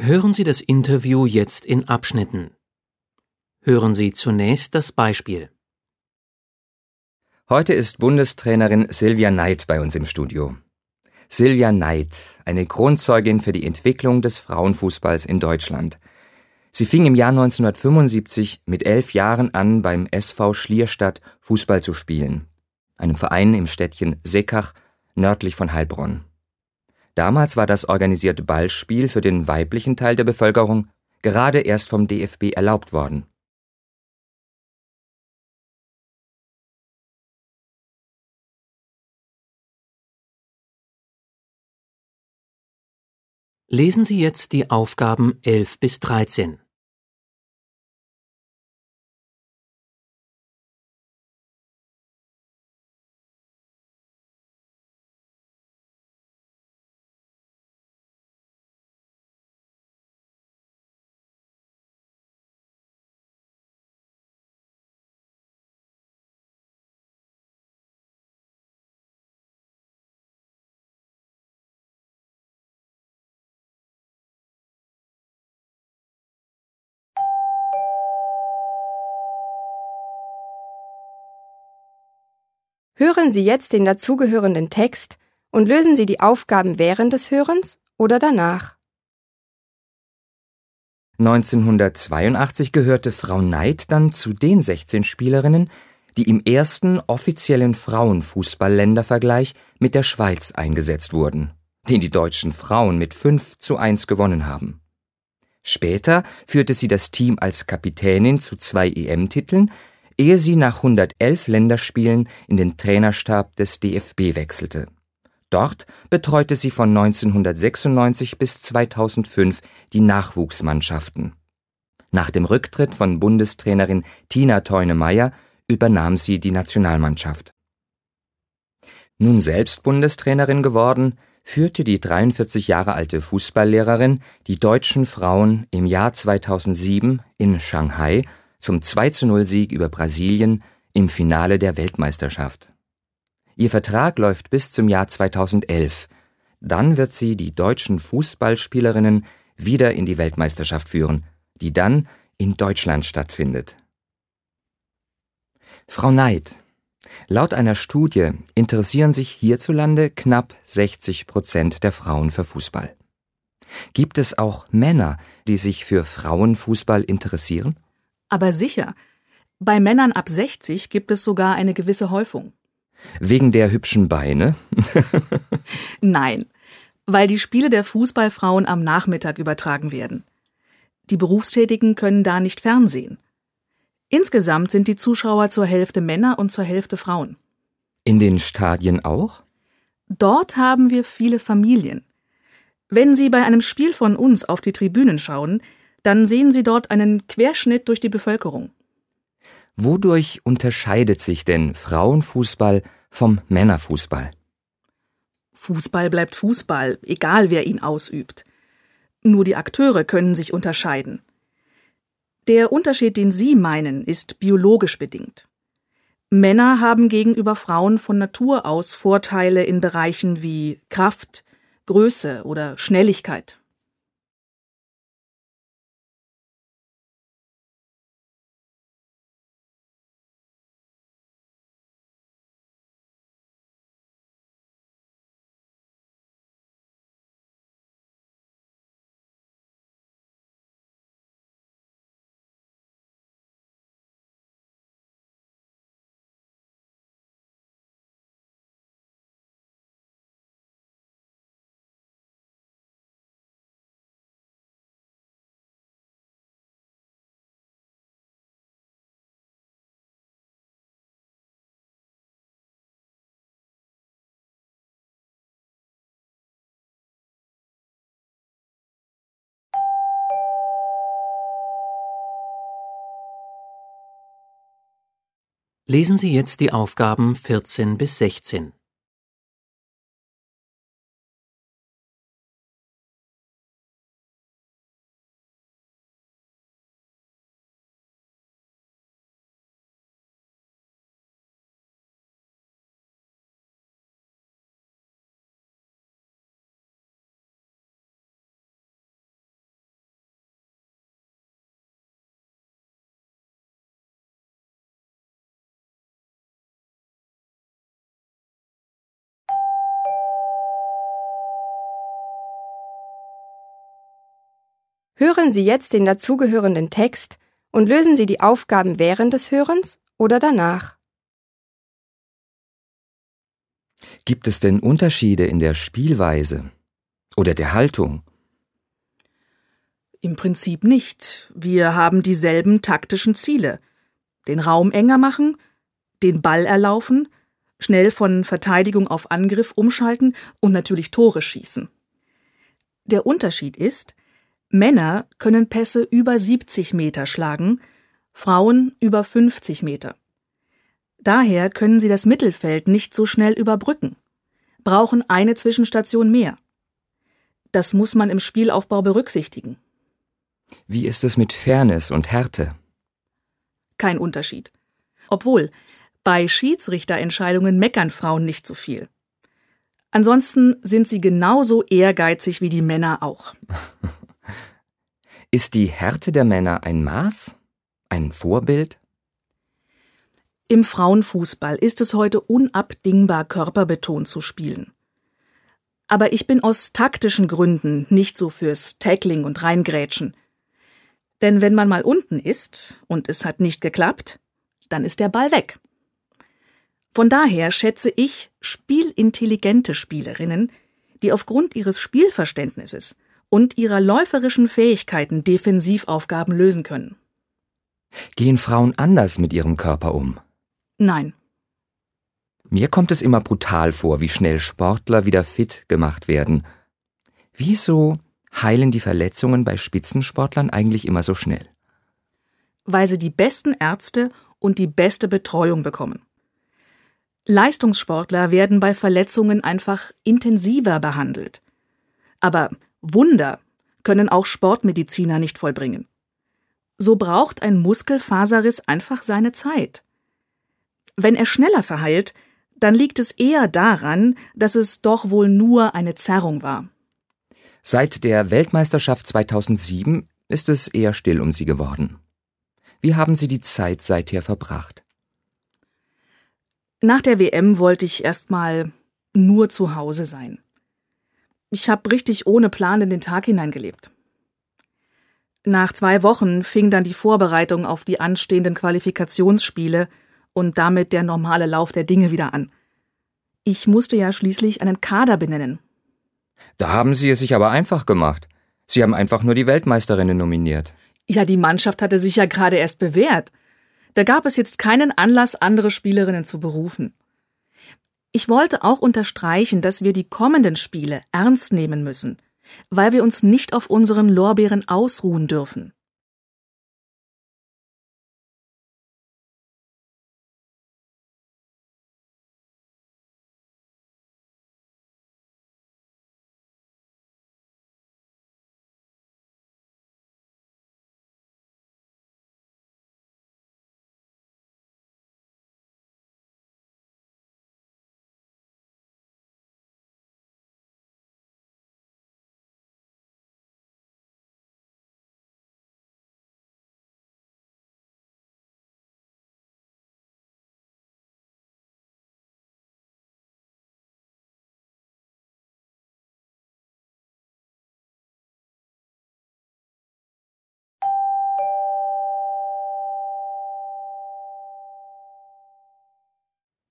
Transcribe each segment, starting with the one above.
Hören Sie das Interview jetzt in Abschnitten. Hören Sie zunächst das Beispiel. Heute ist Bundestrainerin Silvia Neid bei uns im Studio. Silvia Neid, eine Grundzeugin für die Entwicklung des Frauenfußballs in Deutschland. Sie fing im Jahr 1975 mit elf Jahren an, beim SV Schlierstadt Fußball zu spielen, einem Verein im Städtchen Seckach nördlich von Heilbronn. Damals war das organisierte Ballspiel für den weiblichen Teil der Bevölkerung gerade erst vom DFB erlaubt worden. Lesen Sie jetzt die Aufgaben 11 bis 13. Hören Sie jetzt den dazugehörenden Text und lösen Sie die Aufgaben während des Hörens oder danach. 1982 gehörte Frau Neid dann zu den 16 Spielerinnen, die im ersten offiziellen Frauenfußball-Ländervergleich mit der Schweiz eingesetzt wurden, den die deutschen Frauen mit 5 zu 1 gewonnen haben. Später führte sie das Team als Kapitänin zu zwei EM-Titeln, ehe sie nach 111 Länderspielen in den Trainerstab des DFB wechselte. Dort betreute sie von 1996 bis 2005 die Nachwuchsmannschaften. Nach dem Rücktritt von Bundestrainerin Tina Teune-Meyer übernahm sie die Nationalmannschaft. Nun selbst Bundestrainerin geworden, führte die 43 Jahre alte Fußballlehrerin die deutschen Frauen im Jahr 2007 in Shanghai zum 2-0-Sieg über Brasilien im Finale der Weltmeisterschaft. Ihr Vertrag läuft bis zum Jahr 2011. Dann wird sie die deutschen Fußballspielerinnen wieder in die Weltmeisterschaft führen, die dann in Deutschland stattfindet. Frau Neid, laut einer Studie interessieren sich hierzulande knapp 60 Prozent der Frauen für Fußball. Gibt es auch Männer, die sich für Frauenfußball interessieren? Aber sicher. Bei Männern ab 60 gibt es sogar eine gewisse Häufung. Wegen der hübschen Beine? Nein, weil die Spiele der Fußballfrauen am Nachmittag übertragen werden. Die Berufstätigen können da nicht fernsehen. Insgesamt sind die Zuschauer zur Hälfte Männer und zur Hälfte Frauen. In den Stadien auch? Dort haben wir viele Familien. Wenn Sie bei einem Spiel von uns auf die Tribünen schauen, dann sehen Sie dort einen Querschnitt durch die Bevölkerung. Wodurch unterscheidet sich denn Frauenfußball vom Männerfußball? Fußball bleibt Fußball, egal wer ihn ausübt. Nur die Akteure können sich unterscheiden. Der Unterschied, den Sie meinen, ist biologisch bedingt. Männer haben gegenüber Frauen von Natur aus Vorteile in Bereichen wie Kraft, Größe oder Schnelligkeit. Lesen Sie jetzt die Aufgaben 14 bis 16. Hören Sie jetzt den dazugehörenden Text und lösen Sie die Aufgaben während des Hörens oder danach. Gibt es denn Unterschiede in der Spielweise oder der Haltung? Im Prinzip nicht. Wir haben dieselben taktischen Ziele. Den Raum enger machen, den Ball erlaufen, schnell von Verteidigung auf Angriff umschalten und natürlich Tore schießen. Der Unterschied ist, Männer können Pässe über 70 Meter schlagen, Frauen über 50 Meter. Daher können sie das Mittelfeld nicht so schnell überbrücken, brauchen eine Zwischenstation mehr. Das muss man im Spielaufbau berücksichtigen. Wie ist es mit Fairness und Härte? Kein Unterschied. Obwohl, bei Schiedsrichterentscheidungen meckern Frauen nicht so viel. Ansonsten sind sie genauso ehrgeizig wie die Männer auch. Ist die Härte der Männer ein Maß? Ein Vorbild? Im Frauenfußball ist es heute unabdingbar, körperbetont zu spielen. Aber ich bin aus taktischen Gründen nicht so fürs Tackling und Reingrätschen. Denn wenn man mal unten ist und es hat nicht geklappt, dann ist der Ball weg. Von daher schätze ich spielintelligente Spielerinnen, die aufgrund ihres Spielverständnisses und ihrer läuferischen Fähigkeiten Defensivaufgaben lösen können. Gehen Frauen anders mit ihrem Körper um? Nein. Mir kommt es immer brutal vor, wie schnell Sportler wieder fit gemacht werden. Wieso heilen die Verletzungen bei Spitzensportlern eigentlich immer so schnell? Weil sie die besten Ärzte und die beste Betreuung bekommen. Leistungssportler werden bei Verletzungen einfach intensiver behandelt. Aber Wunder können auch Sportmediziner nicht vollbringen. So braucht ein Muskelfaserriss einfach seine Zeit. Wenn er schneller verheilt, dann liegt es eher daran, dass es doch wohl nur eine Zerrung war. Seit der Weltmeisterschaft 2007 ist es eher still um Sie geworden. Wie haben Sie die Zeit seither verbracht? Nach der WM wollte ich erstmal nur zu Hause sein. Ich habe richtig ohne Plan in den Tag hineingelebt. Nach zwei Wochen fing dann die Vorbereitung auf die anstehenden Qualifikationsspiele und damit der normale Lauf der Dinge wieder an. Ich musste ja schließlich einen Kader benennen. Da haben Sie es sich aber einfach gemacht. Sie haben einfach nur die Weltmeisterinnen nominiert. Ja, die Mannschaft hatte sich ja gerade erst bewährt. Da gab es jetzt keinen Anlass, andere Spielerinnen zu berufen. Ich wollte auch unterstreichen, dass wir die kommenden Spiele ernst nehmen müssen, weil wir uns nicht auf unseren Lorbeeren ausruhen dürfen.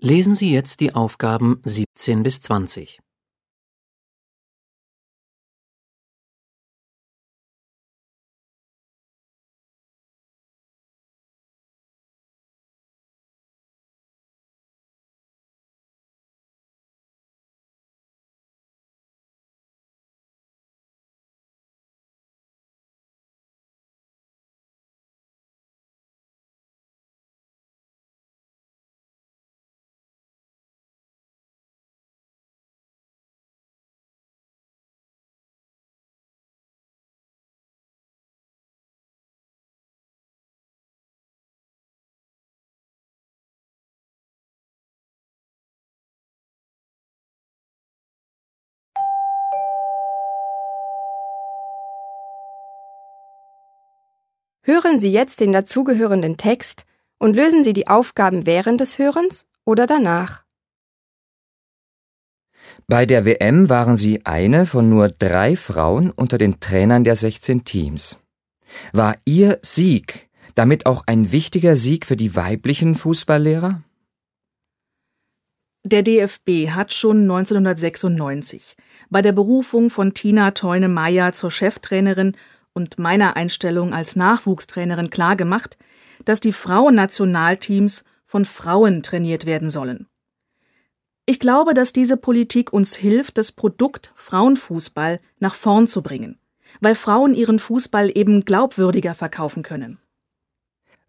Lesen Sie jetzt die Aufgaben 17 bis 20. Hören Sie jetzt den dazugehörenden Text und lösen Sie die Aufgaben während des Hörens oder danach. Bei der WM waren sie eine von nur drei Frauen unter den Trainern der 16 Teams. War ihr Sieg damit auch ein wichtiger Sieg für die weiblichen Fußballlehrer? Der DFB hat schon 1996 bei der Berufung von Tina Teune-Meyer zur Cheftrainerin und meiner Einstellung als Nachwuchstrainerin klargemacht, dass die Frauennationalteams von Frauen trainiert werden sollen. Ich glaube, dass diese Politik uns hilft, das Produkt Frauenfußball nach vorn zu bringen, weil Frauen ihren Fußball eben glaubwürdiger verkaufen können.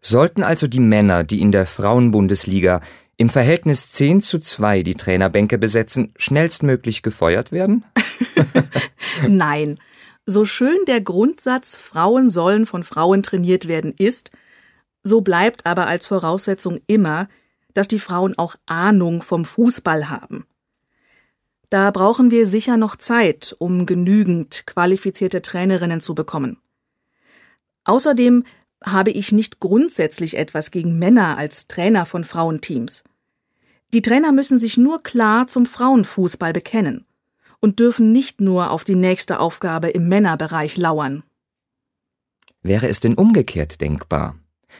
Sollten also die Männer, die in der Frauenbundesliga im Verhältnis 10 zu 2 die Trainerbänke besetzen, schnellstmöglich gefeuert werden? Nein. So schön der Grundsatz Frauen sollen von Frauen trainiert werden ist, so bleibt aber als Voraussetzung immer, dass die Frauen auch Ahnung vom Fußball haben. Da brauchen wir sicher noch Zeit, um genügend qualifizierte Trainerinnen zu bekommen. Außerdem habe ich nicht grundsätzlich etwas gegen Männer als Trainer von Frauenteams. Die Trainer müssen sich nur klar zum Frauenfußball bekennen und dürfen nicht nur auf die nächste Aufgabe im Männerbereich lauern. Wäre es denn umgekehrt denkbar,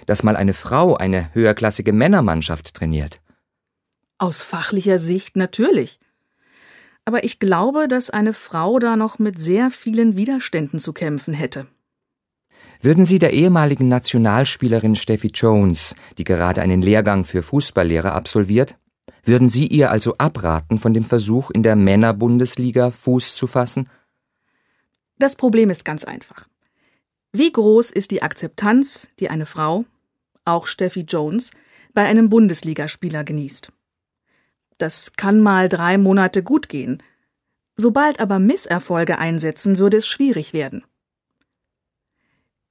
dass mal eine Frau eine höherklassige Männermannschaft trainiert? Aus fachlicher Sicht natürlich. Aber ich glaube, dass eine Frau da noch mit sehr vielen Widerständen zu kämpfen hätte. Würden Sie der ehemaligen Nationalspielerin Steffi Jones, die gerade einen Lehrgang für Fußballlehrer absolviert, würden Sie ihr also abraten, von dem Versuch, in der Männerbundesliga Fuß zu fassen? Das Problem ist ganz einfach. Wie groß ist die Akzeptanz, die eine Frau, auch Steffi Jones, bei einem Bundesligaspieler genießt? Das kann mal drei Monate gut gehen. Sobald aber Misserfolge einsetzen, würde es schwierig werden.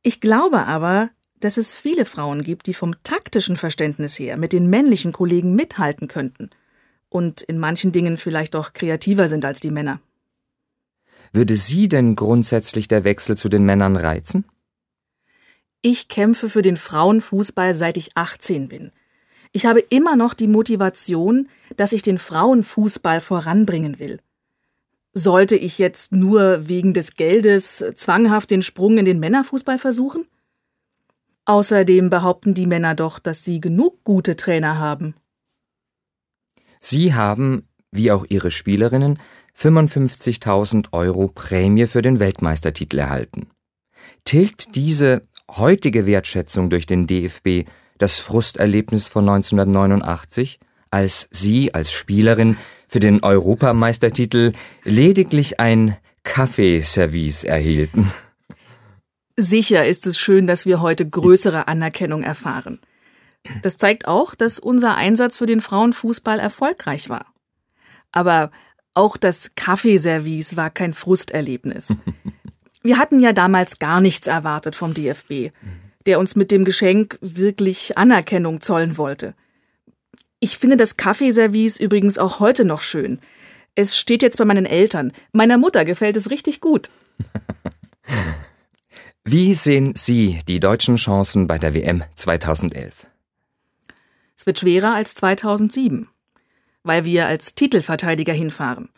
Ich glaube aber, dass es viele Frauen gibt, die vom taktischen Verständnis her mit den männlichen Kollegen mithalten könnten und in manchen Dingen vielleicht auch kreativer sind als die Männer. Würde Sie denn grundsätzlich der Wechsel zu den Männern reizen? Ich kämpfe für den Frauenfußball seit ich 18 bin. Ich habe immer noch die Motivation, dass ich den Frauenfußball voranbringen will. Sollte ich jetzt nur wegen des Geldes zwanghaft den Sprung in den Männerfußball versuchen? Außerdem behaupten die Männer doch, dass sie genug gute Trainer haben. Sie haben, wie auch ihre Spielerinnen, 55.000 Euro Prämie für den Weltmeistertitel erhalten. Tilgt diese heutige Wertschätzung durch den DFB das Frusterlebnis von 1989, als Sie als Spielerin für den Europameistertitel lediglich ein Kaffeeservice erhielten. Sicher ist es schön, dass wir heute größere Anerkennung erfahren. Das zeigt auch, dass unser Einsatz für den Frauenfußball erfolgreich war. Aber auch das Kaffeeservice war kein Frusterlebnis. Wir hatten ja damals gar nichts erwartet vom DFB, der uns mit dem Geschenk wirklich Anerkennung zollen wollte. Ich finde das Kaffeeservice übrigens auch heute noch schön. Es steht jetzt bei meinen Eltern. Meiner Mutter gefällt es richtig gut. Wie sehen Sie die deutschen Chancen bei der WM 2011? Es wird schwerer als 2007, weil wir als Titelverteidiger hinfahren.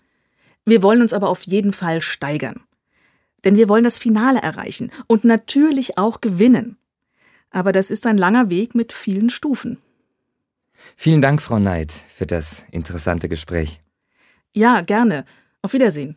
Wir wollen uns aber auf jeden Fall steigern. Denn wir wollen das Finale erreichen und natürlich auch gewinnen. Aber das ist ein langer Weg mit vielen Stufen. Vielen Dank, Frau Neid, für das interessante Gespräch. Ja, gerne. Auf Wiedersehen.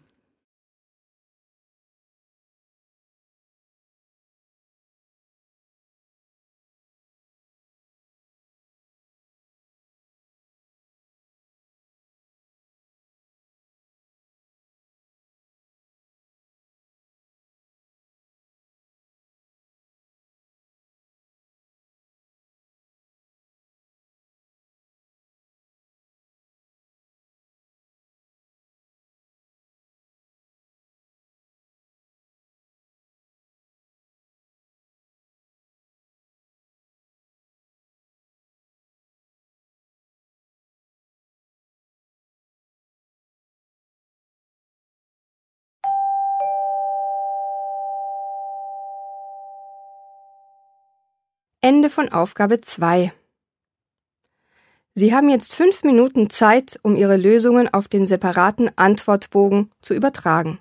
Ende von Aufgabe 2 Sie haben jetzt fünf Minuten Zeit, um Ihre Lösungen auf den separaten Antwortbogen zu übertragen.